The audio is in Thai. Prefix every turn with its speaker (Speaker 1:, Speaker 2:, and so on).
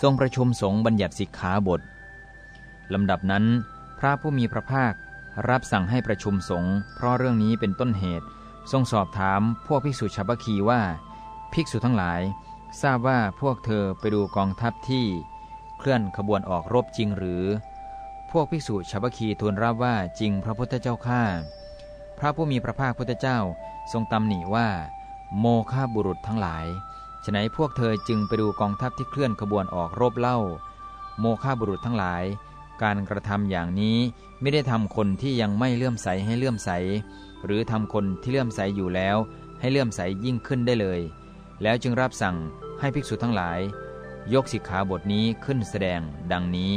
Speaker 1: ทรงประชุมสงฆ์บัญญัติสิกขาบทลำดับนั้น พระผู้มีพระภาครับสั่งให้ประชุมสงฆ์เพราะเรื่องนี้เป็นต้นเหตุ ทรงสอบถามพวกภิกษุชาวบัคีว่า ภิกษุทั้งหลาย ทราบว่าพวกเธอไปดูกองทัพที่ เคลื่อนขบวนออกรบจริงหรือ พวกภิกษุชาวบัคีทูลรับว่าจริงพระพุทธเจ้าข้าพระผู้มีพระภาคพุทธเจ้าทรงตำหนิว่า โมฆะบุรุษทั้งหลาย ฉนัยพวกเธอจึงไปดูกองทัพที่เคลื่อนขบวนออกรบเล่า โมฆะบุรุษทั้งหลาย การกระทำอย่างนี้ไม่ได้ทำคนที่ยังไม่เลื่อมใสให้เลื่อมใส หรือทำคนที่เลื่อมใสอยู่แล้ว ให้เลื่อมใสยิ่งขึ้นได้เลย แล้วจึงรับสั่งให้ภิกษุทั้งหลาย ยกสิกขาบทนี้ขึ้นแสดงดังนี้